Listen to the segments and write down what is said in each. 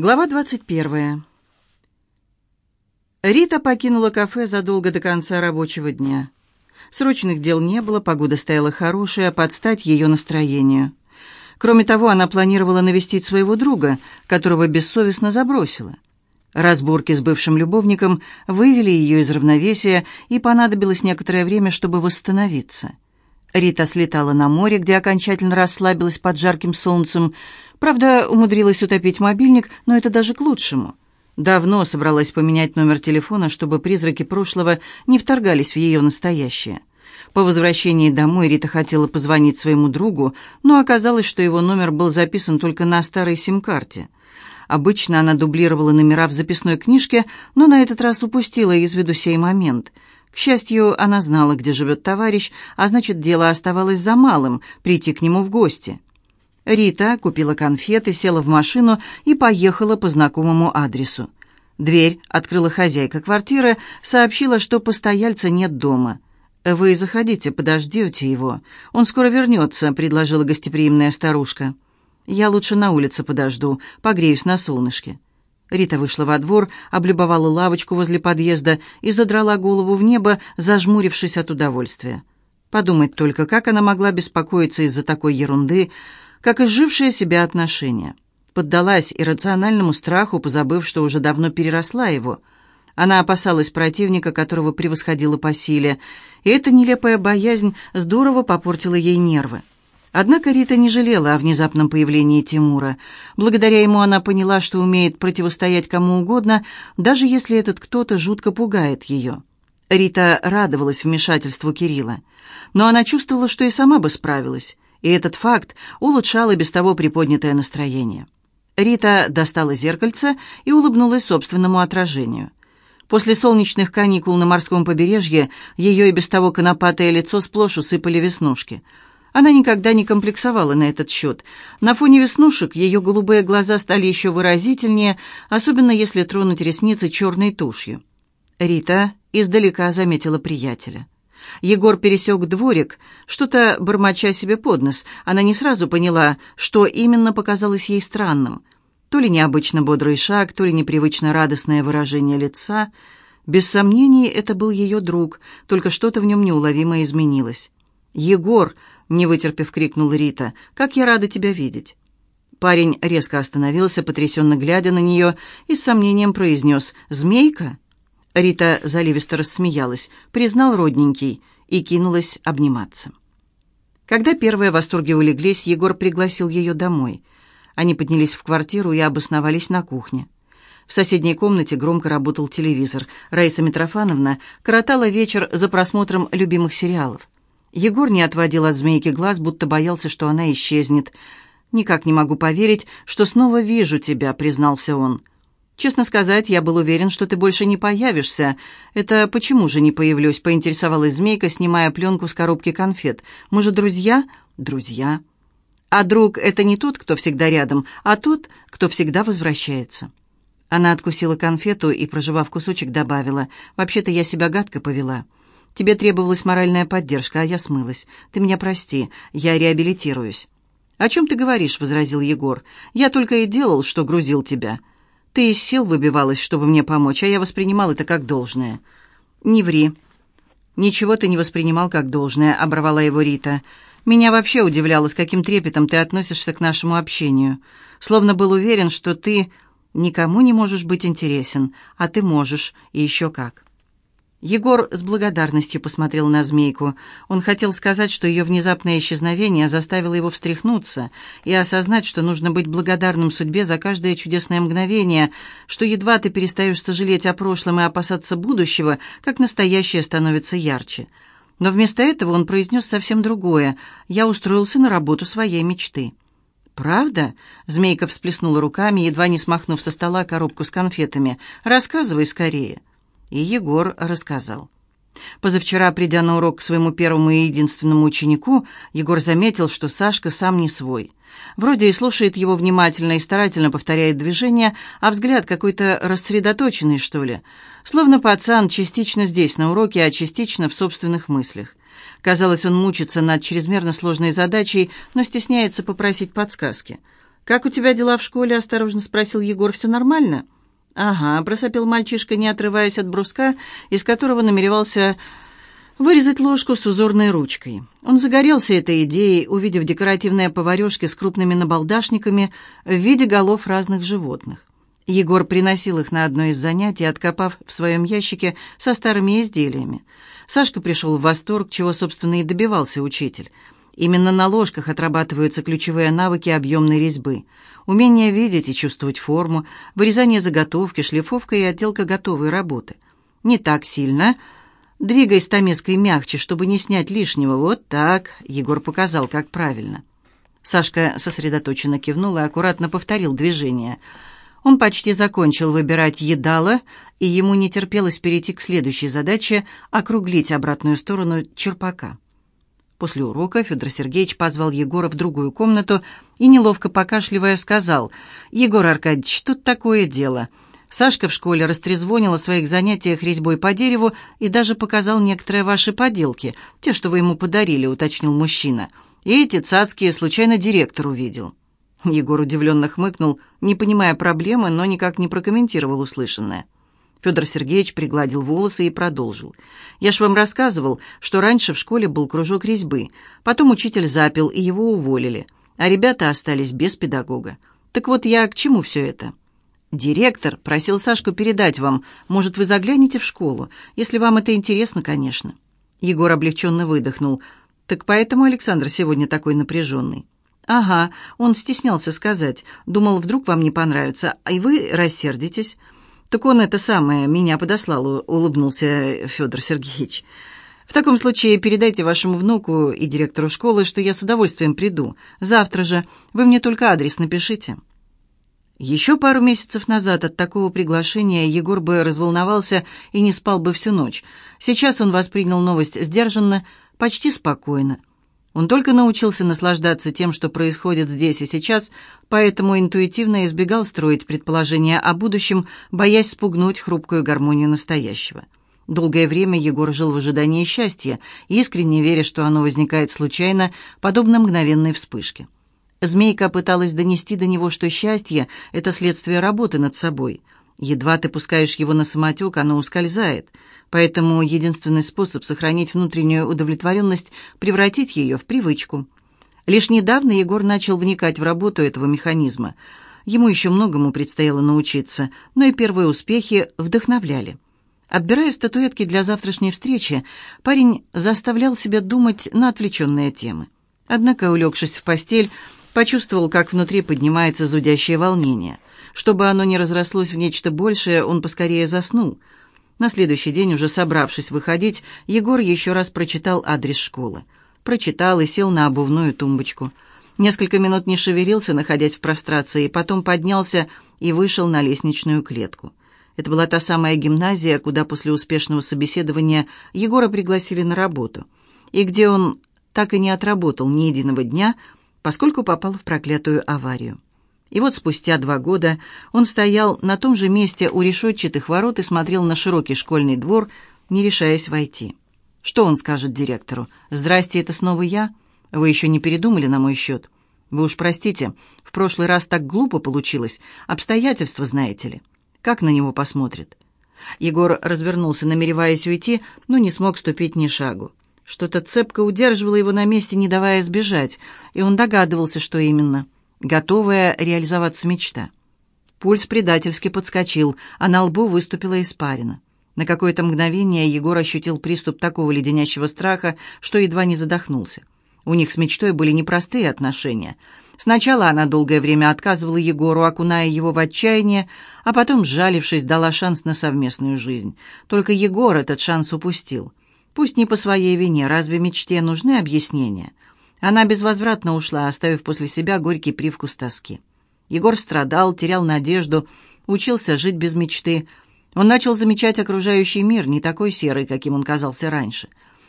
Глава 21. Рита покинула кафе задолго до конца рабочего дня. Срочных дел не было, погода стояла хорошая, под стать ее настроению. Кроме того, она планировала навестить своего друга, которого бессовестно забросила. Разборки с бывшим любовником вывели ее из равновесия, и понадобилось некоторое время, чтобы восстановиться. Рита слетала на море, где окончательно расслабилась под жарким солнцем, Правда, умудрилась утопить мобильник, но это даже к лучшему. Давно собралась поменять номер телефона, чтобы призраки прошлого не вторгались в ее настоящее. По возвращении домой Рита хотела позвонить своему другу, но оказалось, что его номер был записан только на старой сим-карте. Обычно она дублировала номера в записной книжке, но на этот раз упустила из виду сей момент. К счастью, она знала, где живет товарищ, а значит, дело оставалось за малым — прийти к нему в гости. Рита купила конфеты, села в машину и поехала по знакомому адресу. Дверь открыла хозяйка квартиры, сообщила, что постояльца нет дома. «Вы заходите, подождете его. Он скоро вернется», — предложила гостеприимная старушка. «Я лучше на улице подожду, погреюсь на солнышке». Рита вышла во двор, облюбовала лавочку возле подъезда и задрала голову в небо, зажмурившись от удовольствия. Подумать только, как она могла беспокоиться из-за такой ерунды, как изжившее себя отношения. Поддалась иррациональному страху, позабыв, что уже давно переросла его. Она опасалась противника, которого превосходила по силе, и эта нелепая боязнь здорово попортила ей нервы. Однако Рита не жалела о внезапном появлении Тимура. Благодаря ему она поняла, что умеет противостоять кому угодно, даже если этот кто-то жутко пугает ее. Рита радовалась вмешательству Кирилла, но она чувствовала, что и сама бы справилась и этот факт улучшал и без того приподнятое настроение. Рита достала зеркальце и улыбнулась собственному отражению. После солнечных каникул на морском побережье ее и без того конопатое лицо сплошь усыпали веснушки. Она никогда не комплексовала на этот счет. На фоне веснушек ее голубые глаза стали еще выразительнее, особенно если тронуть ресницы черной тушью. Рита издалека заметила приятеля. Егор пересек дворик, что-то бормоча себе под нос. Она не сразу поняла, что именно показалось ей странным. То ли необычно бодрый шаг, то ли непривычно радостное выражение лица. Без сомнений, это был ее друг, только что-то в нем неуловимо изменилось. «Егор!» — не вытерпев, крикнул Рита. «Как я рада тебя видеть!» Парень резко остановился, потрясенно глядя на нее, и с сомнением произнес «Змейка?» Рита заливисто рассмеялась, признал родненький и кинулась обниматься. Когда первые восторги улеглись, Егор пригласил ее домой. Они поднялись в квартиру и обосновались на кухне. В соседней комнате громко работал телевизор. Раиса Митрофановна коротала вечер за просмотром любимых сериалов. Егор не отводил от змейки глаз, будто боялся, что она исчезнет. «Никак не могу поверить, что снова вижу тебя», — признался он. «Честно сказать, я был уверен, что ты больше не появишься. Это почему же не появлюсь?» — поинтересовалась Змейка, снимая пленку с коробки конфет. «Мы же друзья?» «Друзья». «А друг — это не тот, кто всегда рядом, а тот, кто всегда возвращается». Она откусила конфету и, проживав кусочек, добавила. «Вообще-то я себя гадко повела. Тебе требовалась моральная поддержка, а я смылась. Ты меня прости, я реабилитируюсь». «О чем ты говоришь?» — возразил Егор. «Я только и делал, что грузил тебя». Ты из сил выбивалась, чтобы мне помочь, а я воспринимал это как должное». «Не ври». «Ничего ты не воспринимал как должное», — оборвала его Рита. «Меня вообще удивляло, с каким трепетом ты относишься к нашему общению. Словно был уверен, что ты никому не можешь быть интересен, а ты можешь, и еще как». Егор с благодарностью посмотрел на змейку. Он хотел сказать, что ее внезапное исчезновение заставило его встряхнуться и осознать, что нужно быть благодарным судьбе за каждое чудесное мгновение, что едва ты перестаешь сожалеть о прошлом и опасаться будущего, как настоящее становится ярче. Но вместо этого он произнес совсем другое. «Я устроился на работу своей мечты». «Правда?» — Змейка всплеснула руками, едва не смахнув со стола коробку с конфетами. «Рассказывай скорее». И Егор рассказал. Позавчера, придя на урок к своему первому и единственному ученику, Егор заметил, что Сашка сам не свой. Вроде и слушает его внимательно и старательно повторяет движения, а взгляд какой-то рассредоточенный, что ли. Словно пацан частично здесь на уроке, а частично в собственных мыслях. Казалось, он мучится над чрезмерно сложной задачей, но стесняется попросить подсказки. «Как у тебя дела в школе?» – осторожно спросил Егор. «Все нормально?» «Ага», – просопел мальчишка, не отрываясь от бруска, из которого намеревался вырезать ложку с узорной ручкой. Он загорелся этой идеей, увидев декоративные поварешки с крупными набалдашниками в виде голов разных животных. Егор приносил их на одно из занятий, откопав в своем ящике со старыми изделиями. Сашка пришел в восторг, чего, собственно, и добивался учитель. Именно на ложках отрабатываются ключевые навыки объемной резьбы. Умение видеть и чувствовать форму, вырезание заготовки, шлифовка и отделка готовой работы. Не так сильно – Двигай стамеской мягче, чтобы не снять лишнего. Вот так. Егор показал, как правильно. Сашка сосредоточенно кивнул и аккуратно повторил движение. Он почти закончил выбирать едало, и ему не терпелось перейти к следующей задаче — округлить обратную сторону черпака. После урока Федор Сергеевич позвал Егора в другую комнату и, неловко покашливая, сказал, «Егор Аркадьевич, тут такое дело. Сашка в школе растрезвонил о своих занятиях резьбой по дереву и даже показал некоторые ваши поделки, те, что вы ему подарили», — уточнил мужчина. «И эти цацкие случайно директор увидел». Егор удивленно хмыкнул, не понимая проблемы, но никак не прокомментировал услышанное. Федор Сергеевич пригладил волосы и продолжил. «Я ж вам рассказывал, что раньше в школе был кружок резьбы, потом учитель запил, и его уволили, а ребята остались без педагога. Так вот я к чему все это?» «Директор просил Сашку передать вам. Может, вы заглянете в школу, если вам это интересно, конечно». Егор облегченно выдохнул. «Так поэтому Александр сегодня такой напряженный». «Ага, он стеснялся сказать. Думал, вдруг вам не понравится, а и вы рассердитесь». «Так он это самое меня подослал», — улыбнулся Федор Сергеевич. «В таком случае передайте вашему внуку и директору школы, что я с удовольствием приду. Завтра же. Вы мне только адрес напишите». Еще пару месяцев назад от такого приглашения Егор бы разволновался и не спал бы всю ночь. Сейчас он воспринял новость сдержанно, почти спокойно. Он только научился наслаждаться тем, что происходит здесь и сейчас, поэтому интуитивно избегал строить предположения о будущем, боясь спугнуть хрупкую гармонию настоящего. Долгое время Егор жил в ожидании счастья, искренне веря, что оно возникает случайно, подобно мгновенной вспышке. Змейка пыталась донести до него, что счастье — это следствие работы над собой. Едва ты пускаешь его на самотек, оно ускользает. Поэтому единственный способ сохранить внутреннюю удовлетворенность — превратить ее в привычку. Лишь недавно Егор начал вникать в работу этого механизма. Ему еще многому предстояло научиться, но и первые успехи вдохновляли. Отбирая статуэтки для завтрашней встречи, парень заставлял себя думать на отвлеченные темы. Однако, улегшись в постель, Почувствовал, как внутри поднимается зудящее волнение. Чтобы оно не разрослось в нечто большее, он поскорее заснул. На следующий день, уже собравшись выходить, Егор еще раз прочитал адрес школы. Прочитал и сел на обувную тумбочку. Несколько минут не шевелился, находясь в прострации, потом поднялся и вышел на лестничную клетку. Это была та самая гимназия, куда после успешного собеседования Егора пригласили на работу, и где он так и не отработал ни единого дня, поскольку попал в проклятую аварию. И вот спустя два года он стоял на том же месте у решетчатых ворот и смотрел на широкий школьный двор, не решаясь войти. Что он скажет директору? «Здрасте, это снова я? Вы еще не передумали на мой счет? Вы уж простите, в прошлый раз так глупо получилось. Обстоятельства, знаете ли. Как на него посмотрят?» Егор развернулся, намереваясь уйти, но не смог ступить ни шагу. Что-то цепко удерживало его на месте, не давая сбежать, и он догадывался, что именно. Готовая реализоваться мечта. Пульс предательски подскочил, а на лбу выступила испарина. На какое-то мгновение Егор ощутил приступ такого леденящего страха, что едва не задохнулся. У них с мечтой были непростые отношения. Сначала она долгое время отказывала Егору, окуная его в отчаяние, а потом, сжалившись, дала шанс на совместную жизнь. Только Егор этот шанс упустил. Пусть не по своей вине, разве мечте нужны объяснения? Она безвозвратно ушла, оставив после себя горький привкус тоски. Егор страдал, терял надежду, учился жить без мечты. Он начал замечать окружающий мир, не такой серый, каким он казался раньше.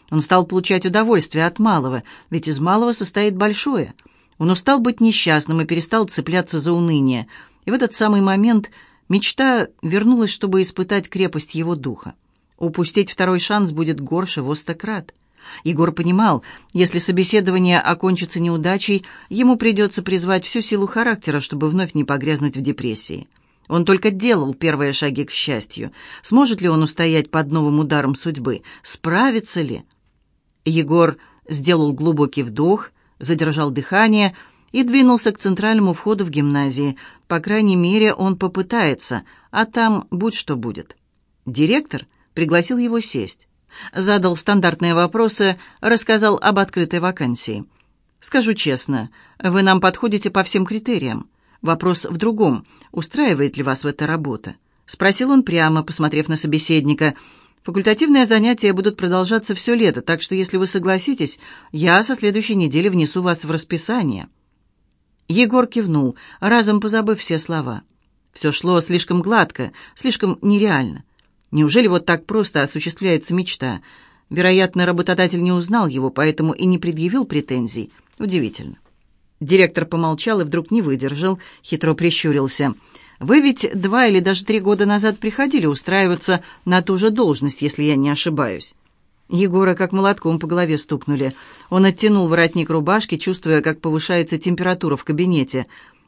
Он стал получать удовольствие от малого, ведь из малого состоит большое. Он устал быть несчастным и перестал цепляться за уныние. И в этот самый момент мечта вернулась, чтобы испытать крепость его духа. Упустить второй шанс будет горше во сто крат. Егор понимал, если собеседование окончится неудачей, ему придется призвать всю силу характера, чтобы вновь не погрязнуть в депрессии. Он только делал первые шаги к счастью. Сможет ли он устоять под новым ударом судьбы? Справится ли? Егор сделал глубокий вдох, задержал дыхание и двинулся к центральному входу в гимназии. По крайней мере, он попытается, а там будь что будет. Директор пригласил его сесть. Задал стандартные вопросы, рассказал об открытой вакансии. «Скажу честно, вы нам подходите по всем критериям. Вопрос в другом. Устраивает ли вас в эта работа?» Спросил он прямо, посмотрев на собеседника. «Факультативные занятия будут продолжаться все лето, так что, если вы согласитесь, я со следующей недели внесу вас в расписание». Егор кивнул, разом позабыв все слова. Все шло слишком гладко, слишком нереально. Неужели вот так просто осуществляется мечта? Вероятно, работодатель не узнал его, поэтому и не предъявил претензий. Удивительно. Директор помолчал и вдруг не выдержал, хитро прищурился. «Вы ведь два или даже три года назад приходили устраиваться на ту же должность, если я не ошибаюсь». Егора как молотком по голове стукнули. Он оттянул воротник рубашки, чувствуя, как повышается температура в кабинете.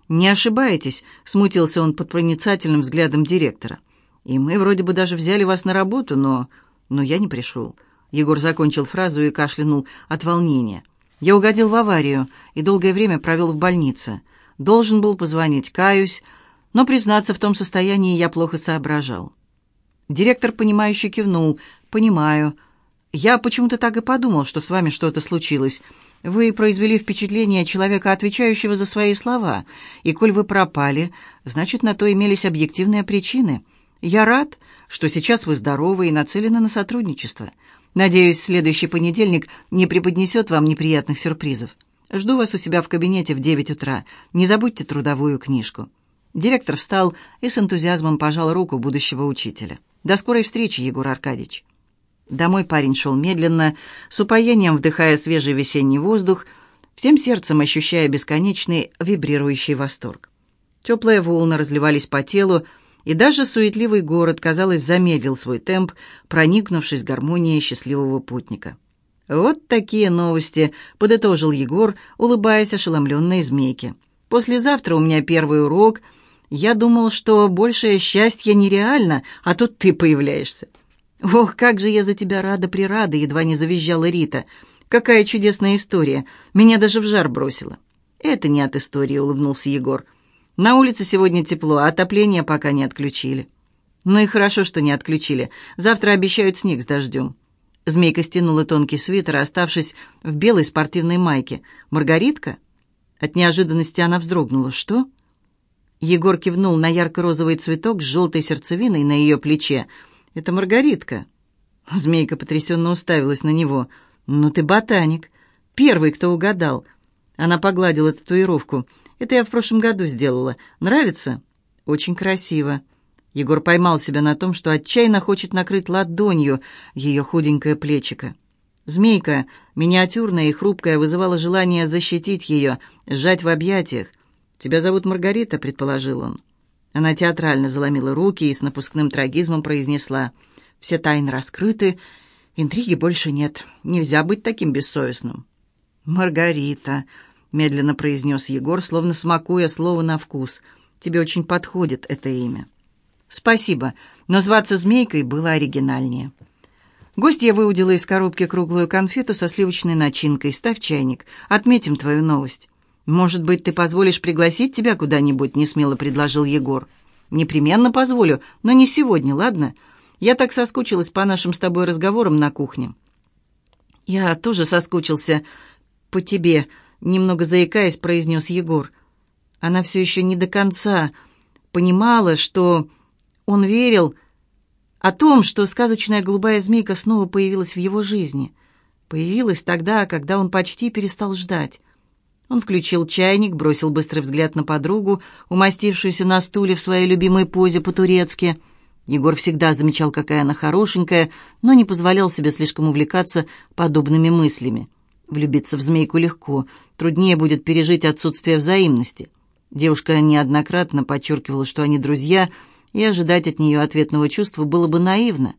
«Не ошибаетесь», — смутился он под проницательным взглядом директора. И мы вроде бы даже взяли вас на работу, но... Но я не пришел». Егор закончил фразу и кашлянул от волнения. «Я угодил в аварию и долгое время провел в больнице. Должен был позвонить, каюсь, но, признаться, в том состоянии я плохо соображал». Директор, понимающе кивнул. «Понимаю. Я почему-то так и подумал, что с вами что-то случилось. Вы произвели впечатление человека, отвечающего за свои слова. И коль вы пропали, значит, на то имелись объективные причины». Я рад, что сейчас вы здоровы и нацелены на сотрудничество. Надеюсь, следующий понедельник не преподнесет вам неприятных сюрпризов. Жду вас у себя в кабинете в девять утра. Не забудьте трудовую книжку». Директор встал и с энтузиазмом пожал руку будущего учителя. «До скорой встречи, Егор Аркадьевич». Домой парень шел медленно, с упоением вдыхая свежий весенний воздух, всем сердцем ощущая бесконечный вибрирующий восторг. Теплые волны разливались по телу, и даже суетливый город, казалось, замедлил свой темп, проникнувшись гармонией счастливого путника. «Вот такие новости», — подытожил Егор, улыбаясь ошеломленной змейке. «Послезавтра у меня первый урок. Я думал, что большее счастье нереально, а тут ты появляешься». «Ох, как же я за тебя рада-прирада!» — едва не завизжала Рита. «Какая чудесная история! Меня даже в жар бросила». «Это не от истории», — улыбнулся Егор. На улице сегодня тепло, а отопление пока не отключили. Ну и хорошо, что не отключили. Завтра обещают снег с дождем. Змейка стянула тонкий свитер, оставшись в белой спортивной майке. «Маргаритка?» От неожиданности она вздрогнула. «Что?» Егор кивнул на ярко-розовый цветок с желтой сердцевиной на ее плече. «Это Маргаритка». Змейка потрясенно уставилась на него. «Ну ты ботаник. Первый, кто угадал». Она погладила татуировку. Это я в прошлом году сделала. Нравится? Очень красиво. Егор поймал себя на том, что отчаянно хочет накрыть ладонью ее худенькое плечико. Змейка, миниатюрная и хрупкая, вызывала желание защитить ее, сжать в объятиях. «Тебя зовут Маргарита», — предположил он. Она театрально заломила руки и с напускным трагизмом произнесла. «Все тайны раскрыты, интриги больше нет. Нельзя быть таким бессовестным». «Маргарита», — медленно произнес Егор, словно смакуя слово на вкус. «Тебе очень подходит это имя». «Спасибо, но зваться Змейкой было оригинальнее». Гостья выудила из коробки круглую конфету со сливочной начинкой. «Ставь чайник. Отметим твою новость». «Может быть, ты позволишь пригласить тебя куда-нибудь?» — несмело предложил Егор. «Непременно позволю, но не сегодня, ладно? Я так соскучилась по нашим с тобой разговорам на кухне». «Я тоже соскучился по тебе», немного заикаясь, произнес Егор. Она все еще не до конца понимала, что он верил о том, что сказочная голубая змейка снова появилась в его жизни. Появилась тогда, когда он почти перестал ждать. Он включил чайник, бросил быстрый взгляд на подругу, умастившуюся на стуле в своей любимой позе по-турецки. Егор всегда замечал, какая она хорошенькая, но не позволял себе слишком увлекаться подобными мыслями. Влюбиться в змейку легко, труднее будет пережить отсутствие взаимности. Девушка неоднократно подчеркивала, что они друзья, и ожидать от нее ответного чувства было бы наивно.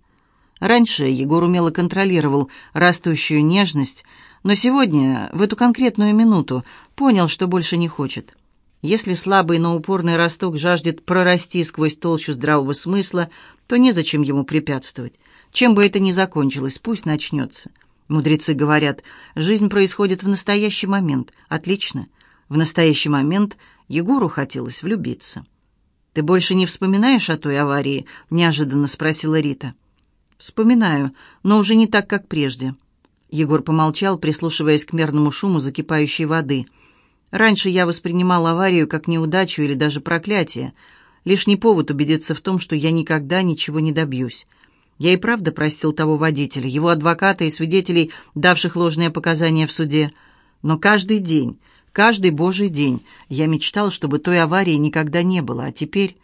Раньше Егор умело контролировал растущую нежность, но сегодня, в эту конкретную минуту, понял, что больше не хочет. Если слабый, но упорный росток жаждет прорасти сквозь толщу здравого смысла, то незачем ему препятствовать. Чем бы это ни закончилось, пусть начнется. Мудрецы говорят, жизнь происходит в настоящий момент. Отлично. В настоящий момент Егору хотелось влюбиться. «Ты больше не вспоминаешь о той аварии?» — неожиданно спросила Рита. «Вспоминаю, но уже не так, как прежде». Егор помолчал, прислушиваясь к мерному шуму закипающей воды. «Раньше я воспринимал аварию как неудачу или даже проклятие. Лишний повод убедиться в том, что я никогда ничего не добьюсь. Я и правда простил того водителя, его адвоката и свидетелей, давших ложные показания в суде. Но каждый день, каждый божий день я мечтал, чтобы той аварии никогда не было. А теперь...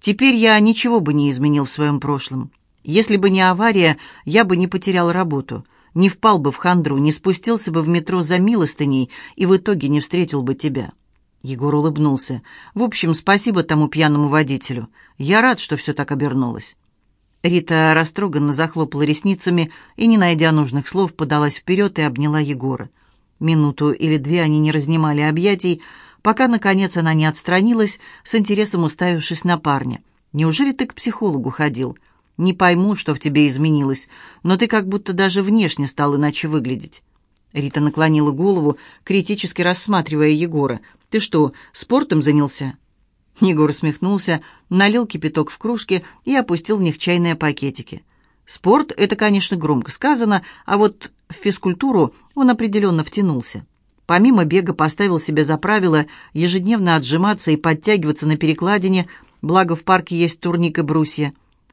Теперь я ничего бы не изменил в своем прошлом. Если бы не авария, я бы не потерял работу, не впал бы в хандру, не спустился бы в метро за милостыней и в итоге не встретил бы тебя». Егор улыбнулся. «В общем, спасибо тому пьяному водителю. Я рад, что все так обернулось». Рита растроганно захлопала ресницами и, не найдя нужных слов, подалась вперед и обняла Егора. Минуту или две они не разнимали объятий, пока, наконец, она не отстранилась, с интересом уставившись на парня. «Неужели ты к психологу ходил? Не пойму, что в тебе изменилось, но ты как будто даже внешне стал иначе выглядеть». Рита наклонила голову, критически рассматривая Егора. «Ты что, спортом занялся?» Егор усмехнулся, налил кипяток в кружки и опустил в них чайные пакетики. Спорт — это, конечно, громко сказано, а вот в физкультуру он определенно втянулся. Помимо бега поставил себе за правило ежедневно отжиматься и подтягиваться на перекладине, благо в парке есть турник и брусья.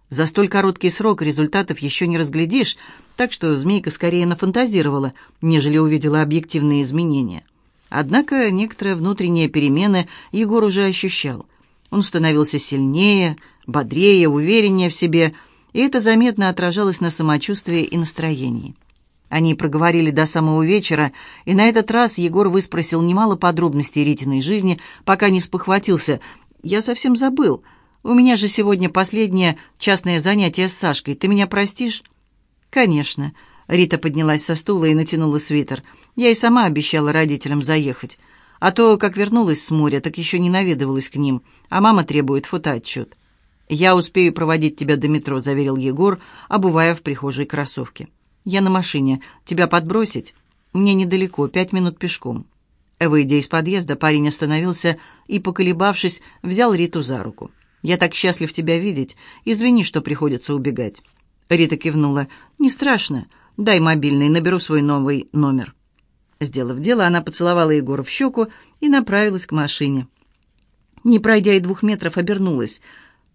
За столь короткий срок результатов еще не разглядишь, так что змейка скорее нафантазировала, нежели увидела объективные изменения. Однако некоторые внутренние перемены Егор уже ощущал. Он становился сильнее, бодрее, увереннее в себе, и это заметно отражалось на самочувствии и настроении. Они проговорили до самого вечера, и на этот раз Егор выспросил немало подробностей Ритиной жизни, пока не спохватился. «Я совсем забыл. У меня же сегодня последнее частное занятие с Сашкой. Ты меня простишь?» «Конечно». Рита поднялась со стула и натянула свитер. «Я и сама обещала родителям заехать. А то, как вернулась с моря, так еще не наведывалась к ним, а мама требует фотоотчет. «Я успею проводить тебя до метро», — заверил Егор, обувая в прихожей кроссовки. «Я на машине. Тебя подбросить?» «Мне недалеко, пять минут пешком». Выйдя из подъезда, парень остановился и, поколебавшись, взял Риту за руку. «Я так счастлив тебя видеть. Извини, что приходится убегать». Рита кивнула. «Не страшно. Дай мобильный, наберу свой новый номер». Сделав дело, она поцеловала Егора в щеку и направилась к машине. Не пройдя и двух метров, обернулась.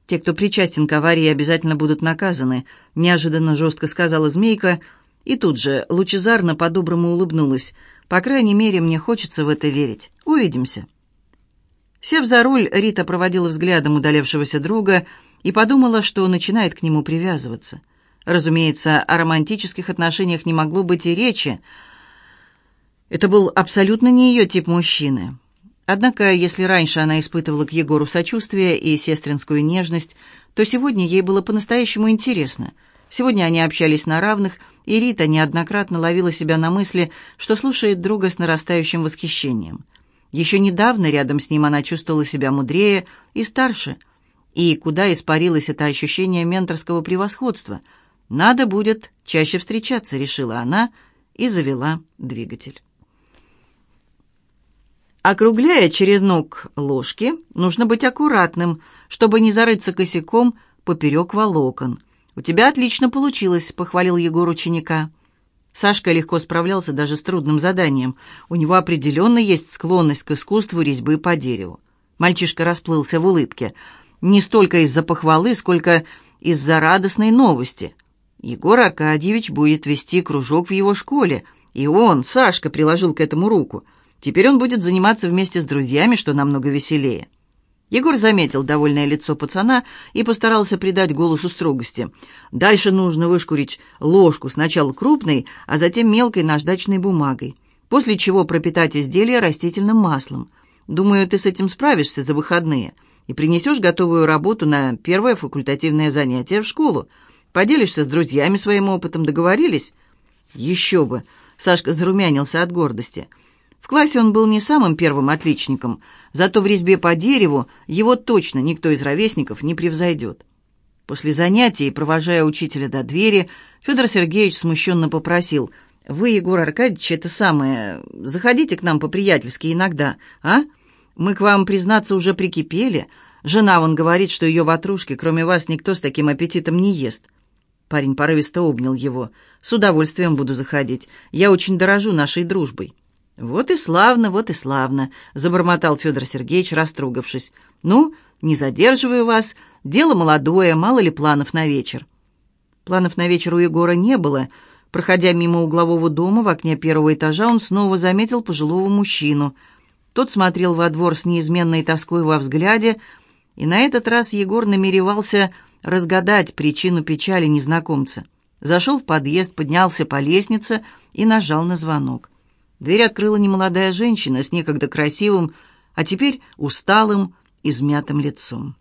«Те, кто причастен к аварии, обязательно будут наказаны», — неожиданно жестко сказала Змейка, и тут же лучезарно по-доброму улыбнулась. «По крайней мере, мне хочется в это верить. Увидимся». Сев за руль, Рита проводила взглядом удалявшегося друга и подумала, что начинает к нему привязываться. Разумеется, о романтических отношениях не могло быть и речи, — это был абсолютно не ее тип мужчины. Однако, если раньше она испытывала к Егору сочувствие и сестринскую нежность, то сегодня ей было по-настоящему интересно. Сегодня они общались на равных, и Рита неоднократно ловила себя на мысли, что слушает друга с нарастающим восхищением. Еще недавно рядом с ним она чувствовала себя мудрее и старше. И куда испарилось это ощущение менторского превосходства? «Надо будет чаще встречаться», — решила она и завела двигатель. Округляя черенок ложки, нужно быть аккуратным, чтобы не зарыться косяком поперек волокон. «У тебя отлично получилось», — похвалил Егор ученика. Сашка легко справлялся даже с трудным заданием. У него определенно есть склонность к искусству резьбы по дереву. Мальчишка расплылся в улыбке. Не столько из-за похвалы, сколько из-за радостной новости. Егор Аркадьевич будет вести кружок в его школе, и он, Сашка, приложил к этому руку — Теперь он будет заниматься вместе с друзьями, что намного веселее. Егор заметил довольное лицо пацана и постарался придать голосу строгости. Дальше нужно вышкурить ложку сначала крупной, а затем мелкой наждачной бумагой, после чего пропитать изделие растительным маслом. Думаю, ты с этим справишься за выходные и принесешь готовую работу на первое факультативное занятие в школу. Поделишься с друзьями своим опытом, договорились?» «Еще бы!» — Сашка зарумянился от гордости. Классе он был не самым первым отличником, зато в резьбе по дереву его точно никто из ровесников не превзойдет. После занятий, провожая учителя до двери, Федор Сергеевич смущенно попросил, «Вы, Егор Аркадьевич, это самое, заходите к нам по-приятельски иногда, а? Мы к вам, признаться, уже прикипели. Жена вон говорит, что ее ватрушки, кроме вас, никто с таким аппетитом не ест». Парень порывисто обнял его. «С удовольствием буду заходить. Я очень дорожу нашей дружбой». «Вот и славно, вот и славно», — забормотал Федор Сергеевич, растругавшись. «Ну, не задерживаю вас. Дело молодое, мало ли планов на вечер». Планов на вечер у Егора не было. Проходя мимо углового дома в окне первого этажа, он снова заметил пожилого мужчину. Тот смотрел во двор с неизменной тоской во взгляде, и на этот раз Егор намеревался разгадать причину печали незнакомца. Зашел в подъезд, поднялся по лестнице и нажал на звонок. Дверь открыла немолодая женщина с некогда красивым, а теперь усталым, измятым лицом.